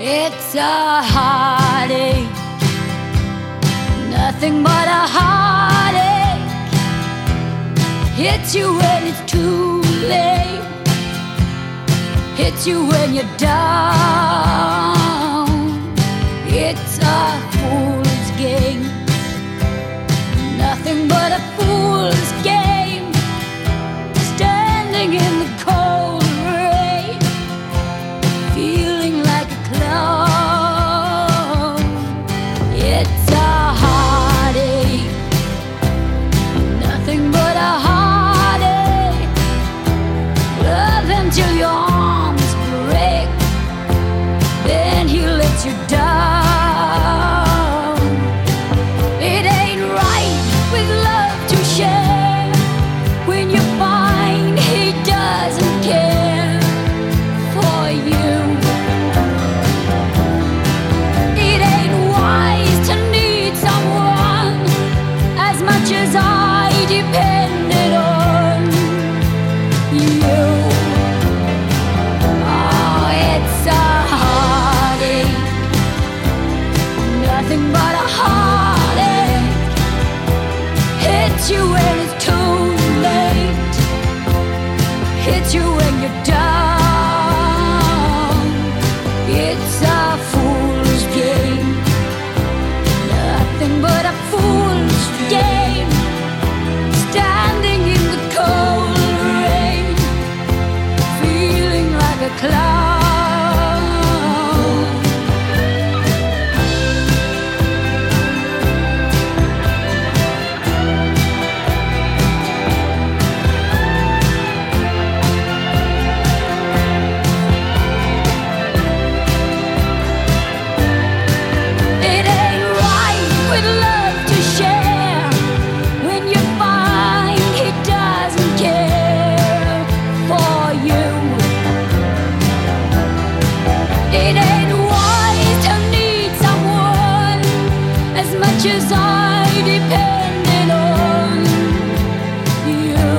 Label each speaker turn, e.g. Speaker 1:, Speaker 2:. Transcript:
Speaker 1: It's a heartache, nothing but a heartache. Hits you when it's too late, hits you when you're done. you die. nothing but a heartache. Hits you when it's too late. Hits you when you pictures I depended on. You.